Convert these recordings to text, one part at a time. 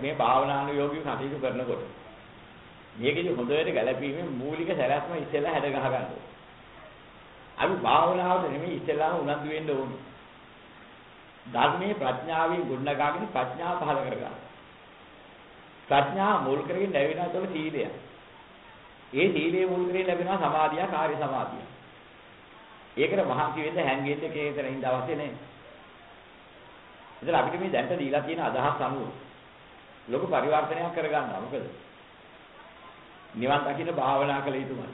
මේ භාවනානුයෝගී කටයුතු කරනකොට. මේකේ හොඳට ගැළපීමේ මූලික සැලැස්ම ඉස්සෙල්ලා හැද ගහ ගන්න ඕනේ. අපි භාවනාවට නෙමෙයි ඉස්සෙල්ලාම උනන්දු වෙන්න ඕනේ. ධර්මයේ ප්‍රඥාවෙන් ගුණනගාගෙන ප්‍රඥාව පහළ කරගන්න. ප්‍රඥාව මුල් කරගෙන ලැබෙනා තුළ සීලය. ඒ සීලයේ මුල් කරගෙන ලැබෙනවා සමාධිය, කාර්ය සමාධිය. ඒකට මහන්සි වෙන්න හැංගෙන්න කේතර ඉඳ අවශ්‍ය නැහැ. ඉතින් අපිට මේ දැන්ට දීලා තියෙන අදහස් අනුව ලොකු පරිවර්තනයක් කරගන්නවා. මොකද? නිවන් දකින්න භාවනා කළ යුතුමයි.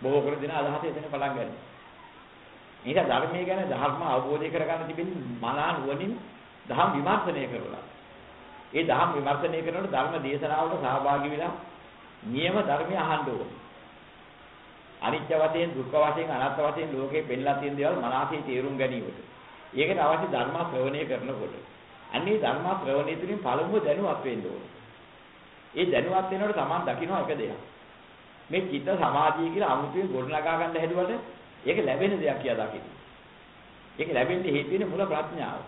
බොහෝ කර දෙන අදහස එතන පටන් ගන්නවා. මේක ධර්මයේ ගැන ධර්ම අවබෝධය කරගන්න තිබෙන්නේ මනා නුවණින් ධම් විමර්ශනය කරලා. ඒ ධම් විමර්ශනය කරනකොට ධර්ම දේශනාවලට සහභාගී වෙලා නියම ධර්මය අහන්න ඕනේ. අනිත්‍ය වශයෙන් දුක්ඛ වශයෙන් අනාත්ම වශයෙන් ලෝකේ පෙන්ලා තියෙන දේවල් මනසේ තේරුම් ගැනීමට. ඒකට අවශ්‍ය ධර්ම ශ්‍රවණය කරනකොට අන්නේ ධර්ම ශ්‍රවණය තුළින් පළමුව දැනුවත් වෙන්න ඕනේ. ඒ දැනුවත් වෙනකොට Taman දකින්න එක දෙයක්. මේ චිත්ත සමාධිය කියලා අමුතුවෙන් ගොඩනගා ගන්න හැදුවට ඒක ලැබෙන දෙයක් කියලා දකින්න. ඒක ලැබෙන්නේ හේතු වෙන්නේ මුල ප්‍රඥාව.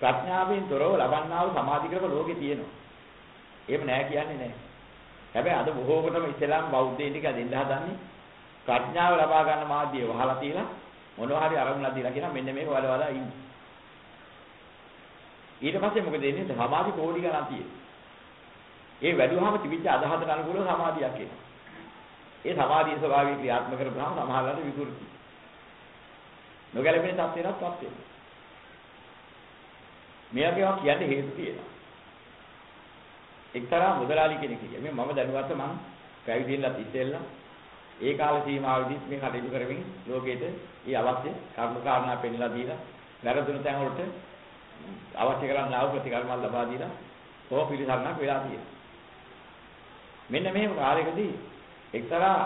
ප්‍රඥාවෙන් තොරව ලබන්නා වූ සමාධි ක්‍රම ලෝකේ තියෙනවා. එහෙම නෑ කියන්නේ නෑ. හැබැයි අද බොහෝ කොටම ඉස්ලාම් බෞද්ධයින් ටික දෙන්න හදන්නේ ප්‍රඥාව ලබා ගන්න මාධ්‍ය වහලා තියලා මොනවා හරි අරමුණක් දීලා කියනවා මෙන්න මේක වල වල ඉන්න. ඊට පස්සේ මොකද වෙන්නේ? සමාධි කෝටි ගණන් තියෙනවා. ඒ වැඩිවහම තිබිච්ච අදහසට අනුකූලව සමාධියක් එනවා. ඒ සමාධිය ස්වභාවය ක්‍රියාත්මක කරපුවාම සමහරවිට විකෘති. නොගැලපෙන තත්ත්වයකටපත් වෙනවා. මෙයාගේවා කියන්නේ හේතු තියෙනවා. එක්තරා මුදලාලි කෙනෙක් කියන්නේ මම දැනුවත් මම පැවිදිෙන්නත් ඉස්සෙල්ලා ඒ කාල සීමාවෙදිත් මේ කටයුතු කරමින් ලෝකෙට ඒ අවශ්‍ය කර්ම කාරණා පෙන්ලා දීලා වැරදුණු තැන් වලට අවශ්‍ය කරන ආව ප්‍රතිකර්ම ලබා දීලා කොහොම පිළිසරණක් වෙලා තියෙනවා. මෙන්න මෙහෙම කාලයකදී එක්තරා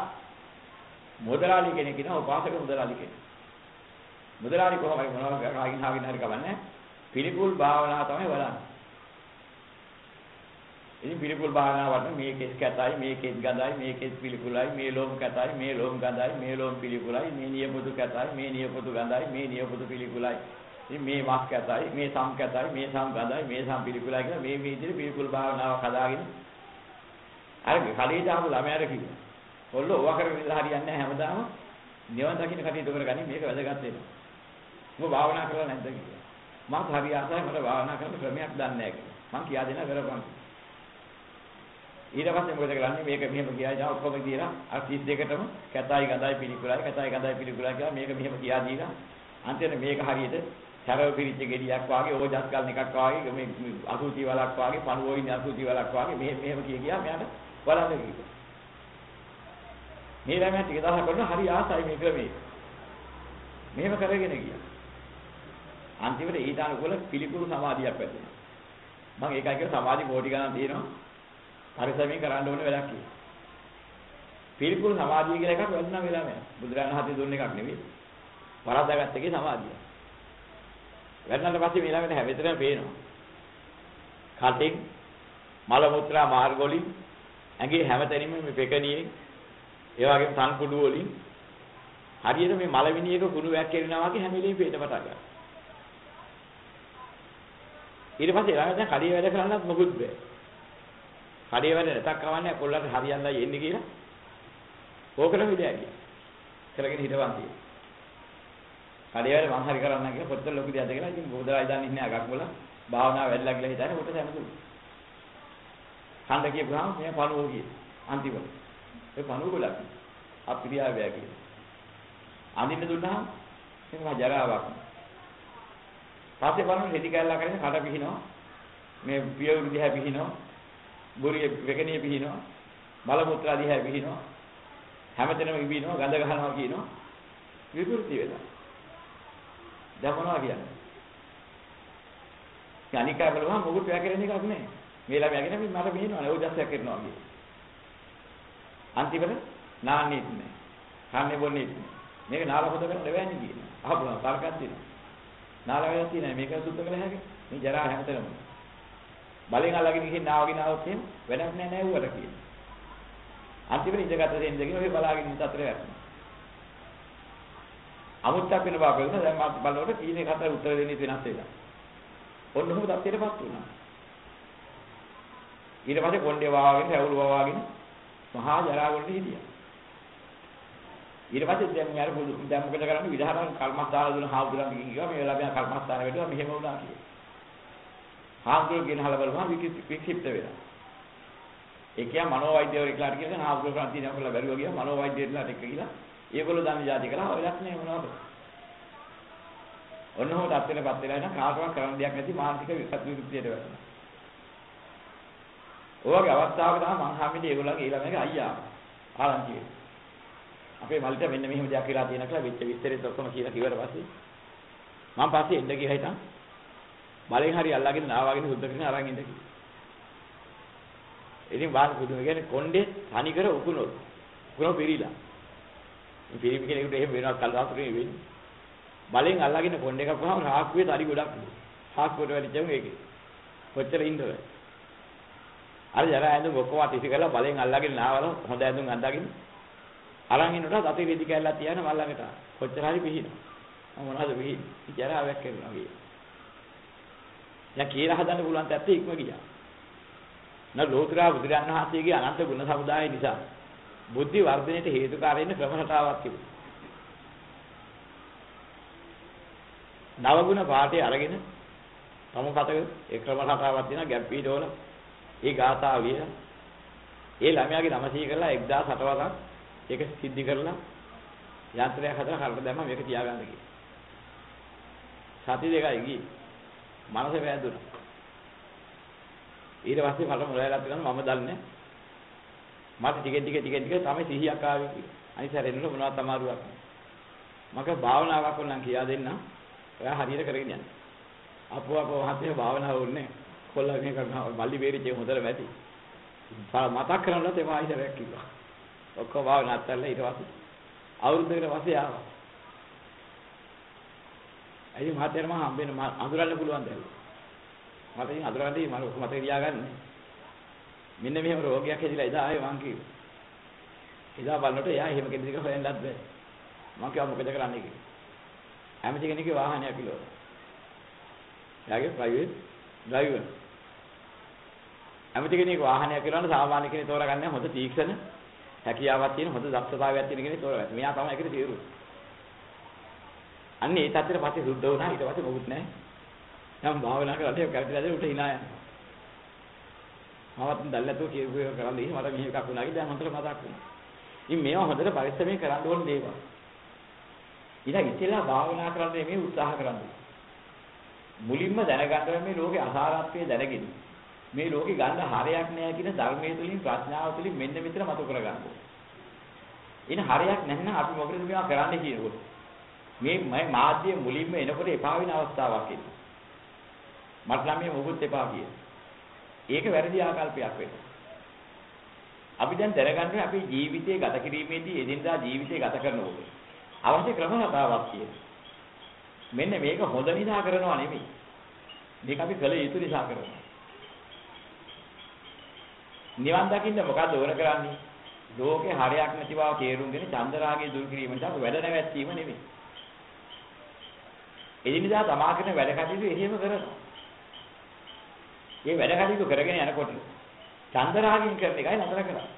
මුදලාලි කෙනෙක් ඉන්නවා උපාසක මුදලාලි කෙනෙක්. මුදලාලි කොහොමයි මොනවා කරගෙන හාගෙන හරි කවන්නේ පිළිකුල් භාවනාව තමයි වඩන්නේ. ඉතින් පිළිකුල් භාවනාව වඩන මේකෙස් කැතයි මේකෙස් ගඳයි මේකෙස් පිළිකුලයි මේ ලෝම කැතයි මේ ලෝම ගඳයි මේ ලෝම පිළිකුලයි මේ නියපොතු කැතයි මේ නියපොතු ගඳයි මේ නියපොතු පිළිකුලයි ඉතින් මේ වක් කැතයි මේ සම් කැතයි මේ සම් ගඳයි මේ සම් පිළිකුලයි කියලා මේ මේ විදිහට පිළිකුල් භාවනාවක් හදාගෙන අර කලීට ආපු ළමයාට කිව්වා ඔල්ල ඕවා කරගෙන ඉඳලා හරියන්නේ නැහැ හැමදාම නිවන් දකින්න කටයුතු කරගනි මේක වැදගත් වෙනවා. මොකද භාවනා කරලා නැද්ද කියලා. මම හරි ආසයි මට භාවනා කරන්න ක්‍රමයක් දන්නේ නැහැ කියලා. මං කියා දෙන්න කරපන්. ඊට පස්සේ මොකද කරන්නේ මේක මෙහෙම කියයි නා ඔක්කොම කියලා අර 32කටම කැතයි ගඳයි පිළිකුලයි කැතයි ගඳයි පිළිකුලයි කියලා මේක මෙහෙම කියා දීලා අන්තිමට මේක හරියට සරව පිරිච්ච ගෙඩියක් වාගේ ඕජස් ගන්න එකක් වාගේ මේ අසුචි වලක් වාගේ පණුවෝ ඉන්නේ අසුචි වලක් වාගේ මෙහෙම මෙහෙම කිය කියා මෙයාට බලන්න කිව්වා. මේ ළමයා ටික දවසක් කරනවා හරි ආසයි මේ ක්‍රමේ. මෙහෙම කරගෙන ගියා. අන්තිමට ඊට අනුකූල පිළිකුරු සමාධියක් වැටුණා. මම ඒකයි කියලා සමාධි කෝටි ගණන් තියෙනවා. පරිසමයෙන් කරන්න ඕනේ වැඩක් කියලා. පිළිකුරු සමාධිය කියලා එකක් වෙන්න වෙලා නෑ. බුදුරජාණන් හතේ දුන්න එකක් නෙවෙයි. වරද්දාගත්ත එකේ සමාධිය. වැඩනට පස්සේ මේ ළඟට හැවෙතරම පේනවා. කටින් මල මුත්‍රා මාර්ග වලින් ඇඟේ හැමතැනම මේ පෙකණියේ ඒ වගේම තන් කුඩු වලින් හරියට මේ මලවිනියක කුණු වැක්කිරෙනවා වගේ හැම වෙලෙම පේට පටන් ගන්නවා. ඊට පස්සේ ළඟ දැන් කඩේ වැඩ කරන්නත් මොකුත් බෑ. කඩේ වැඩ නැතක් කවන්නේ කොල්ලන්ට හරියන්නයි එන්නේ කියලා. ඕකටම විදෑ ගියා. කරගෙන හිටවන් තියෙනවා. කඩේ වැඩ මං හරි කරන්න කියලා පොත්ත ලොකු දෙයක් දෙකලා ඉතින් බෝදලා ඉඳන් ඉන්නේ අගක් වල භාවනාව වැඩිලා කියලා හිතන්නේ කොට සැමතුණා. ඛණ්ඩ කියපුවාම මේ පණුවෝ කියේ. අන්තිමට. ඒ පණුව ගොඩක්. අප්‍රියාවය කියලා. අඳින්න දුන්නාම ඒක ජරාවක්. පස්සේ බලන්න හෙඩි කැල්ලා කරගෙන කඩ පිහිනවා. මේ පියවරු දිහා පිහිනවා. බුරිය වෙකණිය පිහිනවා. මල මුත්‍රා දිහා පිහිනවා. හැමතැනම ඉබිනවා ගඳ ගහනවා කියනවා. විකෘති වෙලා. දැන් මොනවා කියන්නේ? අනිකා බලුවම මොකුත් වැකරෙන එකක් නැහැ. මේ ළමයා කියන්නේ මට මෙහෙනවා නේ ඕජස්යක් කරනවා කියන්නේ. අන්තිමට නාන්නේ නැහැ. කන්නේ බොන්නේ නැහැ. මේක නාල හොද කරන්න බෑනේ කියන්නේ. අහපුවා තර්කයක් තියෙනවා. නාල වේලා තියෙනවා මේක සුද්ධ කළ හැකි. මේ ජරා හැමතැනම. බලෙන් අල්ලගෙන ගිහින් නාවගෙන આવොත් එහෙම වැඩක් නැහැ නෑ ඌවට කියන්නේ. අන්තිමට ඉඳගත් දෙන්න දෙකින් ඔය බලාගෙන ඉන්න අතරේ වැටෙනවා. අමුත්තක් වෙන බව බලන දැන් මම බලනකොට කීනේ කතර උත්තර දෙන්නේ වෙනස් වෙලා. ඔන්න ඔහොම தත්ත්වයටපත් වුණා. ඊට පස්සේ කොණ්ඩේ වාගෙන රැවුල වාගෙන මහා ජරාවලට හිටියා. ඊට පස්සේ දැන් මෙයාර බුදු දැන් මොකද කරන්නේ විදහාරන් කර්මස්ථාන දුන හාමුදුරන් කිව්වා මේ වෙලාව මෙයා කර්මස්ථාන වැටුවා මෙහෙම වුණා කියලා. හාමුදුරුවෝ ගෙනහල බලපුවා වික්ෂිප්ත වෙලා. ඒ කියන්නේ මනෝවෛද්‍යවරයෙක්ලාට කියන හාමුදුරුවෝ අන්තිම කරලා බැලුවා ගියා මනෝවෛද්‍යවරයෙක්ලාට එක්ක ගිහලා ඒගොල්ලෝ දන්න જાති කළා ඔයලක් නේ මොනවද? ඔන්න හොට අත්වෙනපත් වෙලා ඉන්න කාටවත් කරන්න දෙයක් නැති මානසික විකෘතියට වැටෙනවා. ඔයගේ අවස්ථාවක තමයි මං හැමදේ ඒගොල්ලන්ගේ ඊළඟට අයියා ආරංචි වෙන්නේ. අපේ මල්ට මෙන්න මෙහෙම දෙයක් කියලා තියෙන කියලා වෙච්ච විස්තරෙත් ඔක්කොම කියලා කිව්වට පස්සේ මම පස්සේ එන්න ගියා හිටන් බලෙන් හරි අල්ලගෙන ආවාගෙන සුද්ධ කරගෙන අරන් ඉන්න කිව්වා. ඉතින් වාන පුදුම කියන්නේ කොණ්ඩේ තනි කර උකුණොත් උකුණ පිරීලා. මේ පිරිමි කෙනෙකුට එහෙම වෙනවා කල්ලාතුරේ වෙන්නේ. බලෙන් අල්ලගෙන කොණ්ඩේ කපුවාම රාක්කුවේ තරි ගොඩක් හාස්පිටල් වැඩිචම ඒකේ. කොච්චර ඉන්නවද? අර ජරා ඇඳුම් ඔක්කොම තිසි කරලා බලෙන් අල්ලගෙන නාවල හොඳ ඇඳුම් අඳගෙන අරන් ඉන්නකොට අතේ රෙදි කැල්ලක් තියන මල් ළඟට කොච්චර හරි පිහිනවා මොනවද පිහින් ජරාවක් කරනවා කිය. දැන් කියලා හදන්න පුළුවන් තත්ත්වෙ ඉක්ම ගියා. න ලෝතුරා බුදුරන් වහන්සේගේ අනන්ත ගුණ සමුදාය නිසා බුද්ධි වර්ධනයට හේතුකාර වෙන ක්‍රම රටාවක් තිබුණා. නවගුණ පාඨය අරගෙන තම කතක ඒ ක්‍රම රටාවක් තියෙනවා ගැප් පීඩවල ඒ ගාථාව ලියලා ඒ ළමයාගේ නම සිහි කරලා 1008 වරක් ඒක සිද්ධි කරලා යන්ත්‍රයක් හදලා කරට දැම්මම මේක තියාගන්න කිව්වා. සති දෙකයි ගියේ. මනස වැදුණා. ඊට පස්සේ මට මොලයලත් ගන්න මම දන්නේ මට ටික ටික ටික ටික තමයි සිහියක් ආවේ කිව්වා. අනිත් සැරෙන්න මොනවත් අමාරුවක් නෑ. මක භාවනාවක් වුණා කියා දෙන්න. ඔයා හරියට කරගෙන යන්න. අපෝ අපෝ මහත්තයා භාවනාව වුණේ කොල්ලගෙන කරනවා මල්ලි බේරිච්ච හොඳට වැටි. මතක් කරනකොට එම ආයිසරයක් කිව්වා. ඔක්කොම භාවනා අත්හැරලා ඊට පස්සේ අවුරුද්දකට පස්සේ ආවා. අයිය මහත්තයාට මම හම්බෙන්න අඳුරන්න පුළුවන් දැල්ල. මට ඉතින් අඳුරන්න මම මතක තියාගන්න. මෙන්න මෙහෙම රෝගයක් හැදිලා එදා ආයේ මං කිව්වා. එදා බලනකොට එයා එහෙම කෙනෙක් හොයන්නත් බෑ. මං කිව්වා මොකද කරන්නේ කියලා. ඇමති කෙනෙක්ගේ වාහනයක් කිලෝ. එයාගේ ප්‍රයිවට් ඩ්‍රයිවර්. ඇමති කෙනෙක් වාහනයක් කරනකොට සාමාන්‍ය කෙනෙක් තෝරගන්නේ හොඳ තීක්ෂණ හැකියාවක් තියෙන හොඳ දක්ෂතාවයක් තියෙන කෙනෙක් තෝරගන්න. මෙයා තමයි ඒකට තීරුව. අන්න ඒ තත්ත්වෙට පස්සේ සුද්ධ වුණා ඊට පස්සේ මොකුත් නැහැ. නම් භාවනා කරලා ඒක කරලා දැන් උට hina යනවා. මමත් දැල්ල නැතුව කියපු එක කරන් ඉන්නේ මට මෙහෙ එකක් වුණා කියලා දැන් හොඳට මතක් වුණා. ඉතින් මේවා හොඳට පරිස්සමෙන් කරන්න ඕන දේවල්. ඊට ඉතිලා භාවනා කරන්න මේ උත්සාහ කරන්නේ. මුලින්ම දැනගන්න මේ ලෝකේ අසාරත්වය දැනගෙන මේ ලෝකේ ගන්න හරයක් නෑ කියන ධර්මයේ තුලින් ප්‍රඥාව තුලින් මෙන්න මෙතන මතු කරගන්න ඕනේ. ඉතින් හරයක් නැත්නම් අපි මොකද මේවා කරන්නේ කියනකොට මේ මම මාධ්‍ය මුලින්ම එනකොට එපා වෙන අවස්ථාවක් එනවා. මට නම් මේ මොකුත් එපා කියන. ඒක වැරදි ආකල්පයක් වෙනවා. අපි දැන් දැනගන්නේ අපේ ජීවිතය ගත කිරීමේදී එදිනදා ජීවිතය ගත කරනකොට අවශ්‍ය ක්‍රම රටාවක් තියෙනවා. මෙන්න මේක හොඳ නිසා කරනවා නෙමෙයි. මේක අපි කළ යුතු නිසා කරනවා. නිවන් දකින්න මොකද ඕන කරන්නේ? ලෝකේ හරයක් නැති බව තේරුම්ගෙන චන්දරාගයේ දුරු කිරීම නිසා වැඩ නැවැත්වීම නෙමෙයි. එදිනදා තමා කරන වැඩ කටයුතු එහෙම කරනවා. මේ වැඩ කටයුතු කරගෙන යනකොට චන්දරාගයෙන් කරන එකයි නතර කරන්නේ.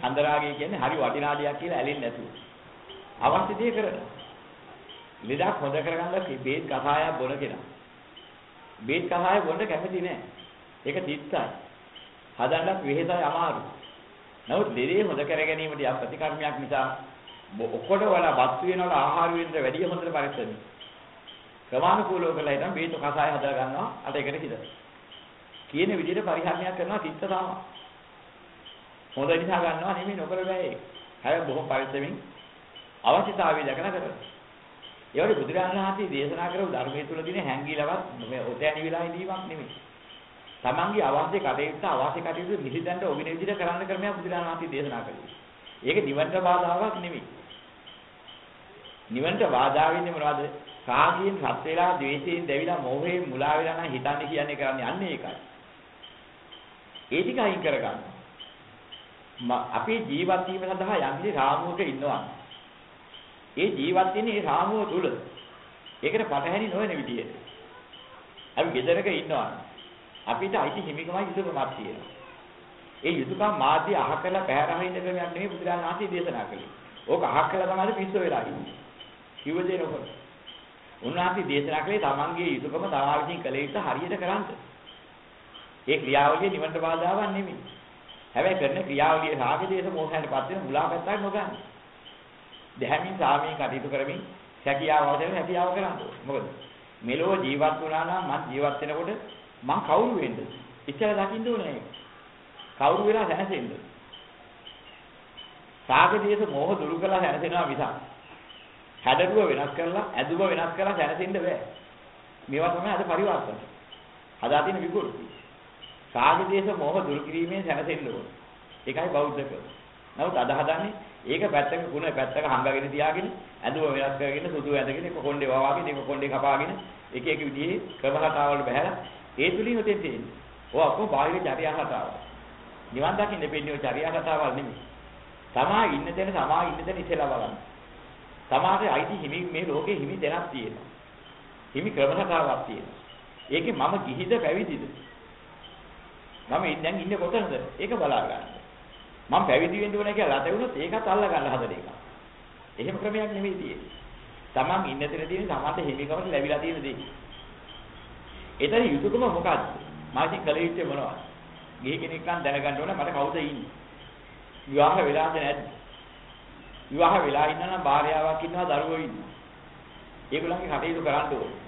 චන්දරාගය කියන්නේ හරි වටිනා දෙයක් කියලා ඇලෙන්නේ නැතුව. අවශ්‍ය දේ කරනවා. ලෙඩක් හොඳ කරගන්න බේත් කසායක් බොන කෙනා. බේත් කසාය බොන්න කැමති නෑ. ඒක තිත්තයි. හදන්නත් වෙහෙසයි අමාරු. නමුත් ලෙඩේ හොඳ කර ගැනීමට යම් ප්‍රතිකර්මයක් නිසා ඔක්කොට වල බත් වෙනවල ආහාර වෙනට වැඩිය හොඳට පරිස්සමයි. ක්‍රමානුකූලව කළා ඉතින් බේත් කසාය හදා ගන්නවා අට එකට හිද. කියන විදිහට පරිහරණයක් කරනවා තිත්ත තමයි. හොඳ නිසා ගන්නවා නෙමෙයි නොකර බෑ. හැබැයි බොහොම පරිස්සමින් අවශ්‍යතාවය දැකලා කරනවා. ඒ වගේ බුදුරජාණන් වහන්සේ දේශනා කරපු ධර්මයේ තුල දින හැංගිලවත් මේ ඔතෑණි වෙලා ඉඳීමක් නෙමෙයි. තමන්ගේ අවශ්‍ය කටයුත්ත අවශ්‍ය කටයුතු නිසිදන්ට ඔබින විදිහට කරන්න ක්‍රමයක් බුදුරජාණන් වහන්සේ දේශනා කළේ. ඒක නිවන්ට බාධාවක් නෙමෙයි. නිවන්ට බාධා වෙන්නේ මොනවද? කාගයෙන් රත් වෙලා, ද්වේෂයෙන් දැවිලා, මෝහයෙන් මුලා වෙලා නම් හිතන්නේ කියන්නේ කරන්නේ අන්න ඒකයි. ඒ ටික අයින් කරගන්න. අපේ ජීවත් වීම සඳහා යම්කිසි රාමුවක ඉන්නවා. ඒ ජීවත් වෙන්නේ ඒ රාමුව තුල. ඒකට පටහැනි නොවන විදියට. අපි ගෙදරක ඉන්නවා. අපිට අයිති හිමිකමයි යුතුයකමක් තියෙනවා. ඒ යුතුයකම් මාධ්‍ය අහ කළා පැහැර හරින්න ක්‍රමයක් නෙමෙයි බුදුරජාණන් වහන්සේ දේශනා කළේ. ඕක අහ කළා තමයි පිස්සු වෙලා ඉන්නේ. කිව්ව දේ නොකර. උන්වහන්සේ දේශනා කළේ තමන්ගේ යුතුයකම තමා විසින් කළ යුතු හරියට කරන්න. ඒ ක්‍රියාවලිය නිවනට බාධාවක් නෙමෙයි. හැබැයි කරන ක්‍රියාවලිය රාග දේශ මොහයන්ටපත් වෙන මුලාපැත්තක් නොගන්න. දැහැමින් සාමයෙන් කටයුතු කරමින් හැකියාව අවශ්‍යම හැකියාව කරන්න මොකද මෙලොව ජීවත් වුණා නම් මං ජීවත් වෙනකොට මං කවුරු වෙන්නද? ඉස්සර දකින්න ඕනේ කවුරු වෙලා සැනසෙන්න. රාග දේශ මොහ දුරු කරලා සැනසෙනවා මිසක් හැඩරුව වෙනස් කරලා ඇදුම වෙනස් කරලා සැනසෙන්න බෑ. මේවා තමයි අද පරිවර්තන. හදා තියෙන විකෘති. රාග දේශ මොහ දුරු කිරීමෙන් සැනසෙන්න ඕන. ඒකයි බෞද්ධකම. නමුත් අද හදන්නේ ඒක පැත්තක ගුණ පැත්තක හංගගෙන තියාගෙන ඇඳුම වෙනස් කරගෙන සුදු ඇඳගෙන එක කොණ්ඩේ වවාගෙන එක කොණ්ඩේ කපාගෙන එක එක විදිහේ ක්‍රමහතාවල බහැලා ඒ තුලින් උතෙන් තියෙන්නේ. ඔය අපෝ බාහිර චර්යා හතාව. නිවන් දකින්න දෙන්නේ ඔය චර්යා හතාවල් නෙමෙයි. තමා ඉන්න තැන තමා ඉන්න තැන ඉතලා බලන්න. තමාගේ අයිති හිමි මේ ලෝකේ හිමි දෙනක් තියෙනවා. හිමි ක්‍රමහතාවක් තියෙනවා. ඒකේ මම ගිහිද පැවිදිද? මම දැන් ඉන්නේ කොතනද? ඒක බලා ගන්න. මම පැවිදි වෙන්න ඕනේ කියලා රට වුණොත් ඒකත් අල්ල ගන්න හදන එක. එහෙම ක්‍රමයක් නෙමෙයි තියෙන්නේ. Taman ඉන්න තැන තියෙන තමන්ට හිමිකමට ලැබිලා තියෙන දේ. ඒතර යුතුයකම මොකද්ද? මාසික කල යුත්තේ මොනවද? ගිහි කෙනෙක් නම් දැනගන්න ඕනේ මට කවුද ඉන්නේ? විවාහ වෙලාද නැද්ද? විවාහ වෙලා ඉන්නා නම් භාර්යාවක් ඉන්නවා දරුවෝ ඉන්නවා. ඒගොල්ලන්ගේ කටයුතු කරන්න ඕනේ.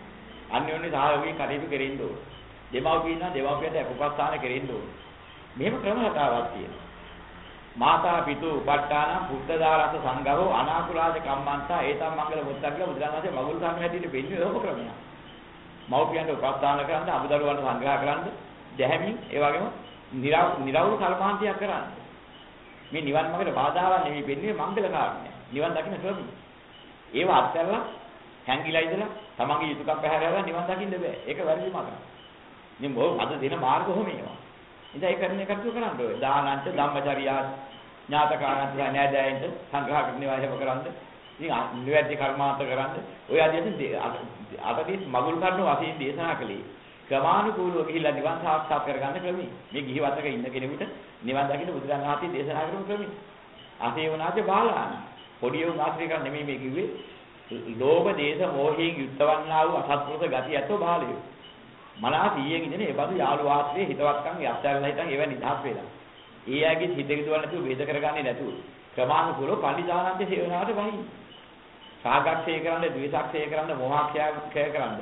අන්‍යෝන්‍ය සහයෝගයෙන් කටයුතු කෙරෙන්න ඕනේ. දෙමව්පියන් ඉන්නවා දෙමව්පියන්ට උපස්ථාන කෙරෙන්න ඕනේ. මෙහෙම ක්‍රම රටාවක් තියෙනවා. මාතා පිතු උපට්ඨාන බුද්ධදාරස සංඝෝ අනාකුලාද කම්මන්තා ඒතම් මංගල මුත්තක් කියලා බුදුරජාණන්සේ මගුල් සම්ම හැටියට පෙන්වන්නේ ඕක ක්‍රමයක්. මව්පියන්ට උපස්ථාන කරන්න, අමුදරුවන්ට සංග්‍රහ කරන්න, දැහැමින් ඒ වගේම නිරවුල් කල්පාන්තියක් කරන්න. මේ නිවන් මාර්ගයට බාධාවක් නෙවෙයි වෙන්නේ මංගල කාරණය. නිවන් දකින්න ක්‍රමය. ඒව අත්හැරලා හැංගිලා ඉඳලා තමන්ගේ යුතුයකම් පැහැරලා නිවන් දකින්න බෑ. ඒක වැරදි මාර්ගයක්. මේ මොකද අද දෙන මාර්ග කොහොම ඒවා. ඉතින් ඒ කරන්නේ කටයුතු කරන්න ඕනේ. දානන්ත ධම්මචර්යා ඥාතකානන්ත නෑදෑයන්ට සංග්‍රහ කරනවා එහෙම කරන්ද. ඉතින් නිවැරදි කර්මාන්ත කරන්ද. ඔය ආදී අතදී මගුල් කරන වශයෙන් දේශනා කළේ. ක්‍රමානුකූලව ගිහිල්ලා නිවන් සාක්ෂාත් කරගන්න ක්‍රමී. මේ ගිහි වතක ඉන්න කෙනෙකුට නිවන් දකින්න බුදුරජාණන් වහන්සේ දේශනා කරපු ක්‍රමී. අසේ වුණාද බාලාන. පොඩි උන් ආශ්‍රය කරන්නේ නෙමෙයි මේ කිව්වේ. ලෝභ දේශ මොහයෙන් යුක්තවන්නා වූ අසත්පුරුෂ ගති ඇතෝ බාලයෝ. මලා 100න් ඉන්නේ ඒ බඳු යාළු ආශ්‍රයේ හිතවත්කම් යත්තරලා හිටන් ඒව නිදහස් වෙලා. ඒ අයගේ හිත කිදුවල් නැතුව වේද කරගන්නේ නැතුව ක්‍රමානුකූලව පඬිදානන්ත සේවනාවට වහින්න. සාගක්ෂය කරන්න, ද්වේෂක්ෂය කරන්න, මොහාක්ෂය කරන්න.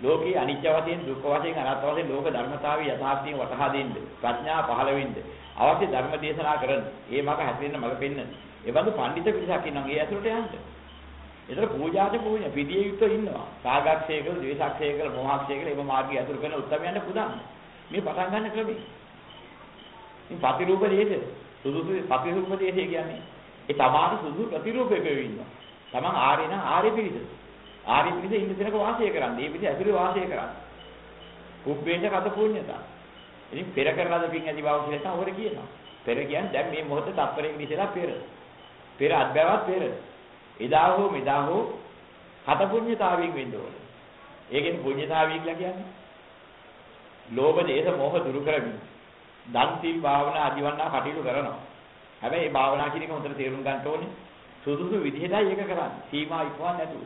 ලෝකේ අනිත්‍ය වශයෙන්, දුක්ඛ වශයෙන්, අනාත්ම වශයෙන් ලෝක ධර්මතාවය යථාර්ථයෙන් වටහා දෙන්න. ප්‍රඥා පහළ වෙන්න. අවශ්‍ය ධර්ම දේශනා කරන්න. ඒ මඟ හැදෙන්න මඟ පෙන්වන්න. ඒ බඳු පඬිත පිරිසක් ඉන්නවා. ඒ ඇතුළට යන්න. ඒතර පූජාට පූජා පිළියෙ යුක්ත ඉන්නවා. සාගක්ෂය කළ, ද්වේෂක්ෂය කළ, මොහක්ෂය කළ ඒව මාර්ගය අතුරු කරන උත්තරයන්ට පුදන්න. මේ පටන් ගන්න ක්‍රමය. ඉතින් ප්‍රතිරූප දේශ සුදුසු ප්‍රතිරූප දේශය කියන්නේ ඒ තමාට සුදුසු ප්‍රතිරූපයක ඉන්නවා. තමන් ආර්ය නම් ආර්ය පිළිද. ආර්ය පිළිද ඉන්න තැනක වාසය කරන්නේ. ඒ පිළිද ඇතුලේ වාසය කරන්නේ. කුබ්බේච කත පුඤ්ඤතා. ඉතින් පෙර කරලාද පින් ඇති බව කියලා තමයි ඔර කියනවා. පෙර කියන්නේ දැන් මේ මොහොතේ තත්පරයක ඉඳලා පෙර. පෙර අත්බැවත් පෙර. එදා හෝ මෙදා හෝ හත පුඤ්ඤතාවයෙන් වෙන්න ඕනේ. ඒකෙන් පුඤ්ඤතාවය කියලා කියන්නේ ලෝභ දේශ මොහ දුරු කරමින් දන් සීල් භාවනා ආදිවන්නා කටයුතු කරනවා. හැබැයි මේ භාවනා කියන එක හොඳට තේරුම් ගන්න ඕනේ. සුදුසු විදිහටයි ඒක කරන්නේ. සීමා ඉක්මවන්න නැතුව.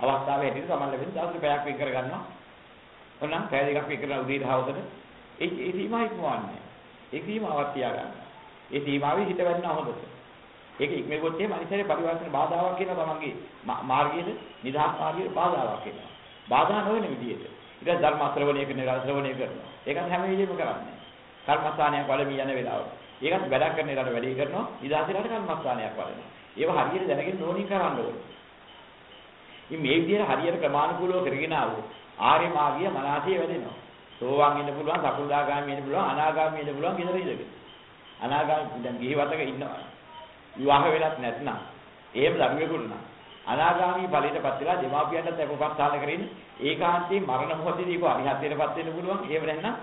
අවස්ථාවේ හැටියට සමහර වෙලාවට දවස් පැයක් වෙන් කර ගන්නවා. ඔන්නම් පැය දෙකක් වෙන් කරලා උදේ දහවසට ඒ ඒ සීමා ඉක්මවන්නේ. ඒ සීමාවක් තියාගන්න. ඒ සීමාවේ හිත වැටෙනවා හොඳට. ඒක ඉක්මෙවොත් එහෙම අනිසරේ පරිවර්තන බාධාවක් වෙනවා තමන්ගේ මාර්ගයේ නිදහස් මාර්ගයේ බාධාවක් වෙනවා. බාධා නොවන විදිහට. ඊට ධර්ම ශ්‍රවණය කරන ශ්‍රවණය කරනවා. ඒකත් හැම වෙලෙම කරන්නේ. කර්මස්ථානයක් වලමී යන වෙලාවට. ඒකත් වැඩක් කරන එකට වැඩේ කරනවා. නිදහසට කර්මස්ථානයක් වලනවා. ඒව හරියට දැනගෙන නොනින් කරන්න ඕනේ. ඉතින් මේ විදිහට හරියට ක්‍රමානුකූලව කරගෙන ආවොත් ආර්ය මාර්ගය මනසේ වැඩෙනවා. සෝවාන් වෙන්න පුළුවන්, සකෘදාගාමී වෙන්න පුළුවන්, අනාගාමී වෙන්න පුළුවන් ගෙදර ඉඳගෙන. අනාගාමී දැන් ගිහි වතක ඉන්නවා. විවාහ වෙලත් නැත්නම් එහෙම දරුවෙකුට නම් අනාගාමී ඵලයටපත් වෙලා දෙමාපියන්ට තැපපත්තාල කරගෙන ඒකාන්තයෙන් මරණ මොහොතේදී කෝ අරිහත්ත්වයටපත් වෙන්න පුළුවන් එහෙම නැත්නම්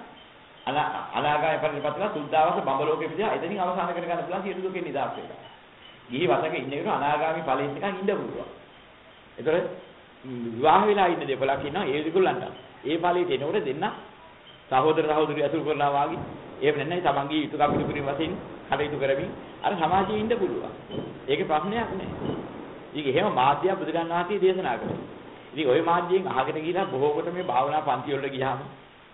අනාගාමී ඵලයටපත් වෙලා සුද්ධාවස බඹලෝකෙ විදිහ එතනින් අවසාන කර ගන්න පුළුවන් සියලු දුකෙන් නිදහස් වෙලා. ගිහි වතක ඉන්න කෙනා අනාගාමී ඵලයෙන් නිකන් ඉන්න පුළුවන්. ඒතර විවාහ වෙලා ඉන්න දෙපළක් ඉන්නවා ඒ දෙගොල්ලන්ට. ඒ ඵලයට එනකොට දෙන්න සහෝදර සහෝදරිය අසුර කරනවා වාගේ එහෙම නැත්නම් තමන්ගේ යුතුයකම් පිළිපිරිම වශයෙන් කටයුතු කරමින් අර සමාජයේ ඉන්න පුළුවන්. ඒකේ ප්‍රශ්නයක් නැහැ. ඉතින් එහෙම මාධ්‍ය බුදුරජාණන් වහන්සේ දේශනා කළා. ඉතින් ওই මාධ්‍යයෙන් අහකට ගිහිලා බොහෝ කොට මේ භාවනා පන්ති වලට ගියාම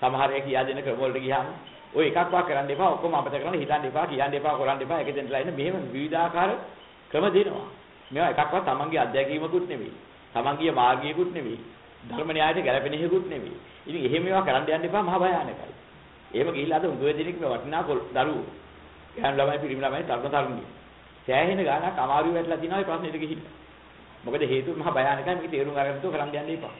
සමහර අය කියා දෙන ක්‍රම වලට ගියාම ඔය එකක්වත් කරන්න එපා ඔක්කොම අපිට කරන්න හිතන්න එපා කියන්න එපා කරන්න එපා එක දෙන්නලා ඉන්න මෙහෙම විවිධාකාර ක්‍රම දෙනවා. මේවා එකක්වත් තමන්ගේ අත්දැකීමකුත් නෙවෙයි. තමන්ගේ මාර්ගයකුත් නෙවෙයි. ධර්ම න්‍යායට ගැළපෙන හේකුත් නෙවෙයි. ඉතින් එහෙම ඒවා කරන්න යන්න එපා මහ භයානකයි. එහෙම ගිහිල්ලා අද උගව දෙනෙක් මේ වටිනා දරුවෝ. ගෑනු ළමයි පිරිමි ළමයි තරුණ තරුණිය. සෑහෙන ගාණක් අමාරු වෙట్లా තිනවා මේ ප්‍රශ්නෙට ගිහිල්ලා. මොකද හේතුව මහ භයානකයි මේක තේරුම් අරගෙන තෝ කරන්න යන්න එපා.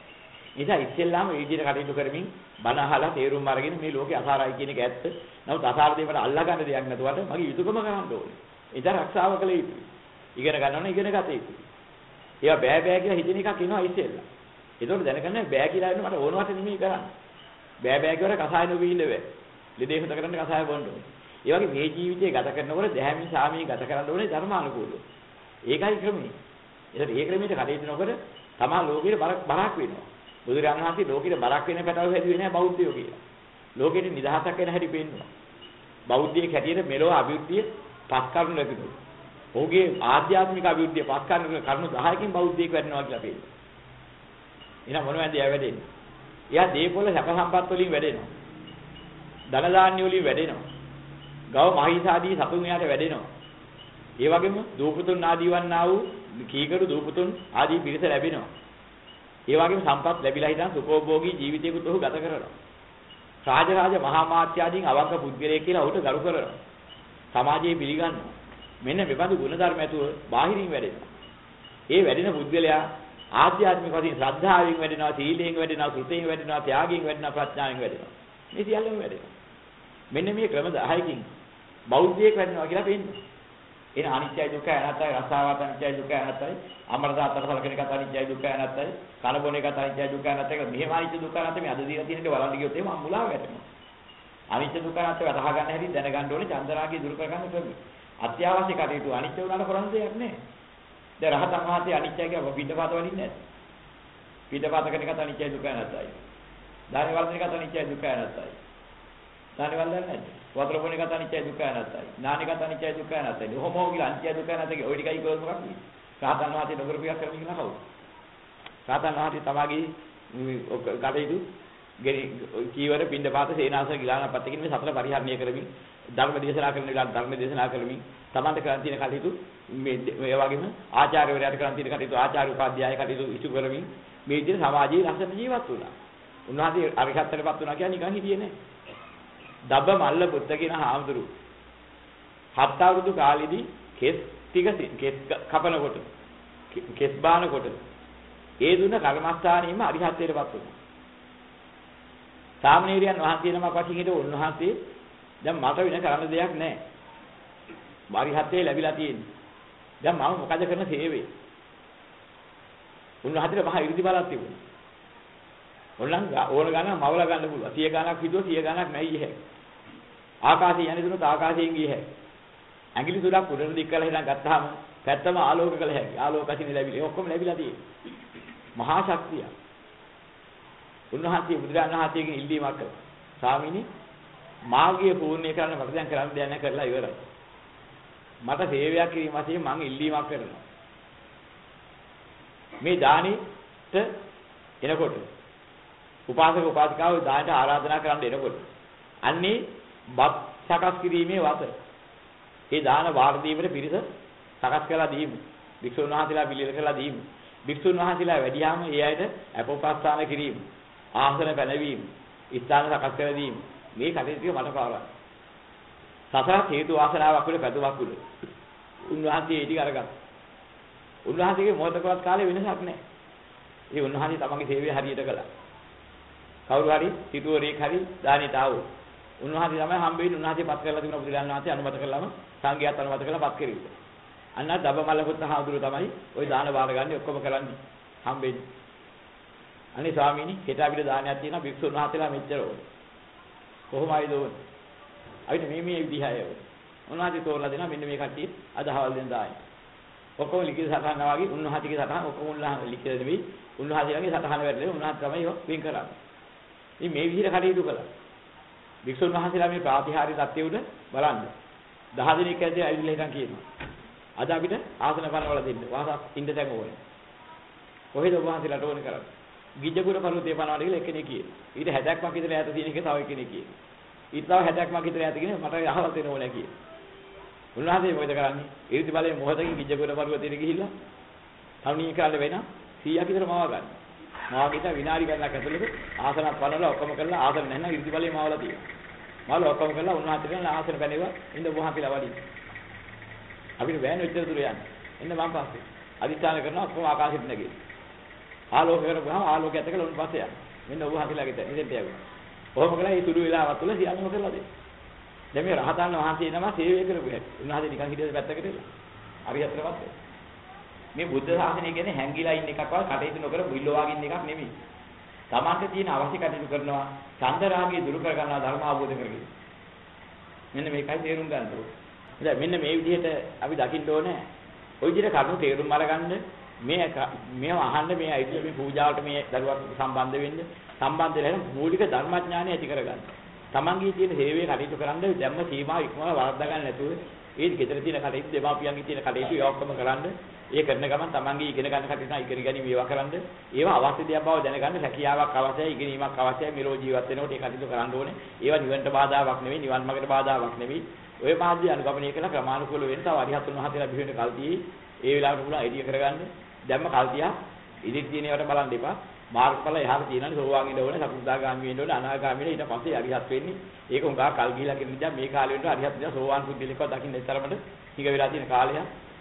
නිසා ඉස්සෙල්ලාම මේ විදිහට කටයුතු කරමින් බණ අහලා තේරුම් අරගෙන මේ ලෝකේ අසාරයි කියන එක ඇත්ත. නමුත් අසාර දේවට අල්ලා ගන්න දෙයක් නැතුවට මගේ යුතුයකම කරන්න ඕනේ. ඉතින් ආරක්ෂාව කළ යුතුයි. ඉගෙන ගන්න ඕනේ ඉගෙන ගත යුතුයි. ඒවා බෑ බෑ කියලා හිතෙන එකක් එනවා ඉස්සෙල්ලා. ඒතකොට දැනගන්න බෑ කියලා එන්න මට ඕනවට නෙමෙයි කරන්නේ. බෑ බෑ කියවර කසාය නොවී ඉන්න බෑ. ලෙඩේ හොද කරන්න කසාය බොන්න ඕනේ. ඒ වගේ මේ ජීවිතය ගත කරනකොට දැහැමි සාමී ගත කරන්න ඕනේ ධර්මානුකූලව. ඒකයි ක්‍රමය. ඒකට ඒ ක්‍රමයට කටයුතු නොකර තමා ලෝකෙට බරක් බරක් වෙනවා. බුදුරජාණන් වහන්සේ ලෝකෙට බරක් වෙන පැටව හැදුවේ නැහැ බෞද්ධයෝ කියලා. ලෝකෙට නිදහසක් වෙන හැටි පෙන්නවා. බෞද්ධයෙක් හැටියට මෙලොව අභිවෘද්ධිය පස් කරුණු ලැබෙනවා. ඔහුගේ ආධ්‍යාත්මික අභිවෘද්ධිය පස් කරුණු කරුණු 10කින් බෞද්ධයෙක් වෙන්නවා කියලා පෙන්නනවා. එහෙනම් මොනවද එයා වැඩෙන්නේ? එයා දීපොළ සැප සම්පත් වලින් වැඩෙනවා. ධන දාන්‍ය වලින් වැඩෙනවා. ගව මහීසාදී සතුන් එයාට වැඩෙනවා. ඒ වගේම දූපතුන් ආදී වන්නා වූ කීකරු දූපතුන් ආදී පිරිස ලැබෙනවා. ඒ වගේම සම්පත් ලැබිලා හිටන් සුඛෝභෝගී ජීවිතයකට ඔහු ගත කරනවා. රාජරාජ මහා මාත්‍යාදීන් අවංක පුද්ගලයෙක් කියලා ඔහුට ගරු කරනවා. සමාජයේ පිළිගන්නවා. මෙන්න මෙබඳු ගුණධර්ම ඇතුව බාහිරින් වැඩෙනවා. ඒ වැඩෙන පුද්ගලයා ආධ්‍යාත්මික වශයෙන් ශ්‍රද්ධාවෙන් වැඩෙනවා, සීලයෙන් වැඩෙනවා, සුතයෙන් වැඩෙනවා, ත්‍යාගයෙන් වැඩෙනවා, ප්‍රඥාවෙන් වැඩෙනවා. මේ සියල්ලම වැඩෙනවා. මෙන්න මේ ක්‍රම 10කින් බෞද්ධයෙක් වැඩෙනවා කියලා පෙන්නනවා. එන අනිත්‍යයි දුක්ඛයි අනාත්තයි රසාවත් අනිත්‍යයි දුක්ඛයි අනාත්තයි අමරද අතර සලකන එකත් අනිත්‍යයි දුක්ඛයි අනාත්තයි කන බොන එකත් අනිත්‍යයි දුක්ඛයි අනාත්තයි මෙහෙම අනිත්‍ය දුක්ඛ අනාත්ත මේ අද දීලා තියෙන එක බලන්න ගියොත් එහෙම මුලා වැටෙනවා. අනිත්‍ය දුක්ඛ අනාත්ත වටහා ගන්න හැටි දැනගන්න ඕනේ චන්දරාගය දුරු කර ගන්න ක්‍රමය. අත්‍යවශ්‍ය කටයුතු අනිත්‍ය උනාට කරන්න දෙයක් නැහැ. දැන් රහතන් වහන්සේ අනිත්‍යයි කියලා පිටපාත වලින්නේ නැහැ පිටපාත කරන එකත් අනිත්‍යයි දුක්ඛයි අනාත්තයි ධානි වර්ධන එකත් අනිත්‍යයි දුක්ඛයි අනාත්තයි ධානි වර්ධන නැහැ වතුර බොන එකත් අනිත්‍යයි දුක්ඛයි අනාත්තයි. නාන එකත් අනිත්‍යයි දුක්ඛයි අනාත්තයි. කොහොමෝ කියලා අනිත්‍යයි දුක්ඛයි අනාත්තයි ඔය ටිකයි කොහොමද මොකක්ද? රාතන් වහන්සේ නගර පියක් කරමින් ඉන්න කවුද? රාතන් වහන්සේ තමගේ කටයුතු කීවර පින්ඩපාත සේනාසන ගිලානපත් කියන මේ සතර පරිහරණය කරමින් ධර්ම දේශනා කරන වෙලාවට ධර්ම දේශනා කරමින් තමන්ට කරන් තියෙන කටයුතු මේ ඒ වගේම ආචාර්යවරයාට කරන් තියෙන කටයුතු ආචාර්ය උපාධ්‍යාය කටයුතු ඉෂු කරමින් මේ විදිහට සමාජයේ ලස්සන ජීවත් වුණා. උන්වහන්සේ අරිහත්ත්වයටපත් වුණා කියන්නේ නිකන් හිටියේ නෑ. දබ මල්ල පුත්ත කියන හාමුදුරු හත් අවුරුදු කාලෙදී කෙස් ටික කෙස් කපනකොට කෙස් බානකොට ඒ දුන කර්මස්ථානෙම අරිහත්ත්වයටපත් වුණා. සාමණේරයන් වහන්සේ නමක් වශයෙන් හිටු උන්වහන්සේ දැන් මට වෙන කරන්න දෙයක් නැහැ. අරිහත්ත්වයේ ලැබිලා තියෙන්නේ. දැන් මම මොකද කරන සේවය? උන්වහන්සේට මහා ඉරිදි බලක් තිබුණා. ඕනනම් ඕන ගණන් මවලා ගන්න පුළුවන්. 100 ගණක් හිතුවා 100 ගණක් නැයි ඉහැ. ආකාශයේ යන්නේ දුනොත් ආකාශයෙන් ගියේ හැකියි. ඇඟිලි තුනක් උඩට දික් කරලා හිටන් ගත්තාම පැත්තම ආලෝක කළ හැකියි. ආලෝක ඇසින් ලැබිලා. ඒ ඔක්කොම ලැබිලා තියෙන්නේ. මහා ශක්තිය. උන්වහන්සේ බුදුරජාණන් වහන්සේගෙන් ඉල්ලීමක් කළා. ස්වාමීනි මාර්ගය පූර්ණේ කරන්න මට දැන් කරන්න දෙයක් නැහැ කරලා ඉවරයි. මට සේවයක් කිරීම වශයෙන් මම ඉල්ලීමක් කරනවා. මේ දානෙට එනකොට උපාසක උපාසිකාව දානට ආරාධනා කරන්න එනකොට අන්නේ බත් සකස් කිරීමේ වත. ඒ දාන වාර දීමේ පිරිස සකස් කළා දීමු. වික්ෂුන් වහන්සේලා පිළිල කළා දීමු. වික්ෂුන් වහන්සේලා වැඩියාම ඒ අයට අපෝපස්ථාන කිරීම, ආසන පැනවීම, ස්ථාන සකස් කර දීම. මේ කටයුතු මට පාරක්. සසර හේතු වාසනාවක් උඩ පැතුමක් උඩ. උන්වහන්සේ ඒ ටික අරගත්තා. උන්වහන්සේගේ මොහොතකවත් කාලේ වෙනසක් නැහැ. ඒ උන්වහන්සේ තමන්ගේ සේවය හරියට කළා. කවුරු හරි සිටුවරයෙක් හරි දානෙට ආවෝ. උන්වහන්සේ තමයි හම්බෙන්නේ උන්වහන්සේ පත් කරලා තිබුණ බුදුරජාණන් වහන්සේ අනුමත කළාම සංඝයාත් අනුමත කළා පත් කෙරුවා. අන්න දබමල්ල පුත් හාමුදුරුවෝ තමයි ওই දාන බාර ගන්න ඔක්කොම කරන්නේ හම්බෙන්නේ. අනේ ස්වාමීනි හෙට අපිට දානයක් තියෙනවා භික්ෂුන් වහන්සේලා මෙච්චර ඕනේ. කොහොමයිද ඕනේ? අපිට මේ මේ විදිහය ඕනේ. උන්වහන්සේ තෝරලා දෙනවා මෙන්න මේ කට්ටිය අද හවල් දෙන දායි. ඔක්කොම ලිඛිත සටහන වගේ උන්වහන්සේගේ සටහන ඔක්කොම උන්වහන්සේ ලිඛිත නෙවෙයි උන්වහන්සේලාගේ සටහන වැඩලේ උන්වහන්සේ තමයි වෙන් කරන්නේ. ඉතින් මේ විදිහට කටයුතු කළා. වික්ෂුන් වහන්සේලා මේ ප්‍රාතිහාර්ය தත්ත්වය උඩ බලන්න. 10 දිනක් ඇද්දී ඇවිල්ලා හිටන් කියනවා. අද අපිට ආසන පනවල දෙන්න. වාසස් ඉන්න තැන් ඕනේ. කොහෙද ඔබ වහන්සේලාට ඕනේ කරන්නේ? ගිජ්ජකුර පර්වතයේ පනවන්න කියලා එක්කෙනෙක් කියනවා. ඊට 60ක්ම විතර ඈත තියෙන එක තව එක්කෙනෙක් කියනවා. ඊට තව 60ක්ම විතර ඈත කියන මට අහලා දෙන්න ඕනේ කියලා. උන්වහන්සේ මොකද කරන්නේ? ඊර්ති බලයෙන් මොහොතකින් ගිජ්ජකුර පර්වතයට ගිහිල්ලා තරුණිය කාලේ වෙන 100ක් විතර මාව ගන්න. මාව ගිහින් විනාඩි ගණනක් ඇතුළත ආසන පනවලා ඔක්කොම කරලා ආසන නැත්නම් ඊර්ති බලයෙන් මාවලා තියෙනවා. මාවලා ඔක්කොම කරලා උන්වහන්සේට ආසන පැනෙවා ඉන්න වහන්සේලා වඩින්න. අපිට බෑන උත්තර දුර යන්න. එන්න මම පස්සේ. අදිස්ථාන කරනවා ඔක්කොම ආකාශෙට නැගෙයි. ආලෝක කරපුවාම ආලෝකයත් එක්කලා උන් පස්සේ යනවා. මෙන්න ඔබ වහන්සේලාගේ දැන් ඉතින් යනවා. ඔහොම කළා මේ සුළු වෙලාවක් තුළ සියල්ලම කරලා දෙන්න. දැන් මේ රහතන් වහන්සේ නම සේවය කරපු හැටි. උන්වහන්සේ නිකන් හිටියද පැත්තකට ඉලා. හරියටවත් මේ බුද්ධ ශාසනය කියන්නේ හැංගිලා ඉන්න එකක් වගේ කටයුතු නොකර බුල්ලවාගෙන ඉන්න එකක් නෙමෙයි. තමන්ට තියෙන අවශ්‍ය කටයුතු කරනවා ඡන්ද රාගය දුරු කර ගන්නවා ධර්ම අවබෝධ කරගෙන. මෙන්න මේකයි තේරුම් ගන්න ඕනේ. දැන් මෙන්න මේ විදිහට අපි දකින්න ඕනේ. ওই විදිහට කරුණු තේරුම් අරගන්න මේ මේව අහන්න මේ අයිතිය මේ පූජාවට මේ දරුවක් සම්බන්ධ වෙන්න සම්බන්ධ වෙලා මූලික ධර්මඥානය ඇති කරගන්න. තමන්ගේ තියෙන හේවේ කටයුතු කරන්න ධම්ම සීමා ඉක්මව වරද්දා ගන්න නැතුව ඒ ගෙදර තියෙන කටයුතු දෙමාපියන්ගේ තියෙන කටයුතු ඒ ඔක්කොම කරන්න. ඒ කරන ගමන් තමන්ගේ ඉගෙන ගන්න කටයුතු ඉගෙන ගැනීම ඒවා කරන්න. ඒවා අවශ්‍ය දෙයක් බව දැනගන්න හැකියාවක් අවශ්‍යයි ඉගෙනීමක් අවශ්‍යයි මිරෝ ජීවත් වෙනකොට ඒ කටයුතු කරන්න ඕනේ. ඒවා නිවන්ට බාධාවක් නෙවෙයි නිවන් මාර්ගට බාධාවක් නෙවෙයි. ඔය මාධ්‍ය අනුගමනය කරලා ක්‍රමානුකූල වෙන්න තව අරිහතුන් වහන්සේලා බිහිවෙන කල්තියේ ඒ වෙලාවට පුළුවන් අයිඩිය කරගන්න. දැම්ම කල්තියක් ඉදිරි දින ඒවට බලන්න එපා. මාර්ගඵල එහාට තියෙනනේ සෝවාන් ඉන්න ඕනේ සකුදාගාමී වෙන්න ඕනේ අනාගාමී වෙන්න ඊට පස්සේ අරිහත් වෙන්නේ. ඒක උඟා කල් ගිහිලා කියන නිසා මේ කාලේ වෙනකොට අරිහත් වෙනවා. සෝවාන් පුද්ගලිකව දකින්න ඉතරමට හිඟ වෙලා තියෙන කාලය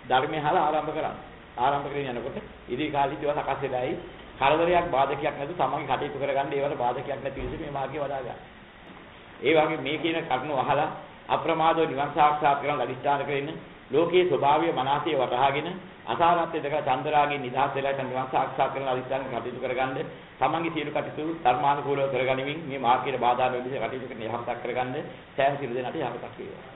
ධර්මය අහලා ආරම්භ කරන්න. ආරම්භ කරගෙන යනකොට ඉදිරි කාලෙදි ඒවා සකස් වෙලායි. කරදරයක් බාධකයක් නැතුව තමන්ගේ කටයුතු කරගන්න ඒවට බාධකයක් නැති විදිහට මේ මාර්ගය වඩා ගන්න. ඒ වගේ මේ කියන කරුණු අහලා අප්‍රමාදව නිවන් සාක්ෂාත් කරගන්න අදිස්ථාන කරගෙන ලෝකයේ ස්වභාවය මනසේ වටහාගෙන අසාරත්වයට දැකලා චන්දරාගේ නිදහස් වෙලා නිවන් සාක්ෂාත් කරන අදිස්ථාන කටයුතු කරගන්න. තමන්ගේ සියලු කටයුතු ධර්මානුකූලව කරගනිමින් මේ මාර්ගයේ බාධා නොවි විදිහට කටයුතු කරන යහපතක් කරගන්න. සෑම සියලු දෙනාට යහපතක් වේවා.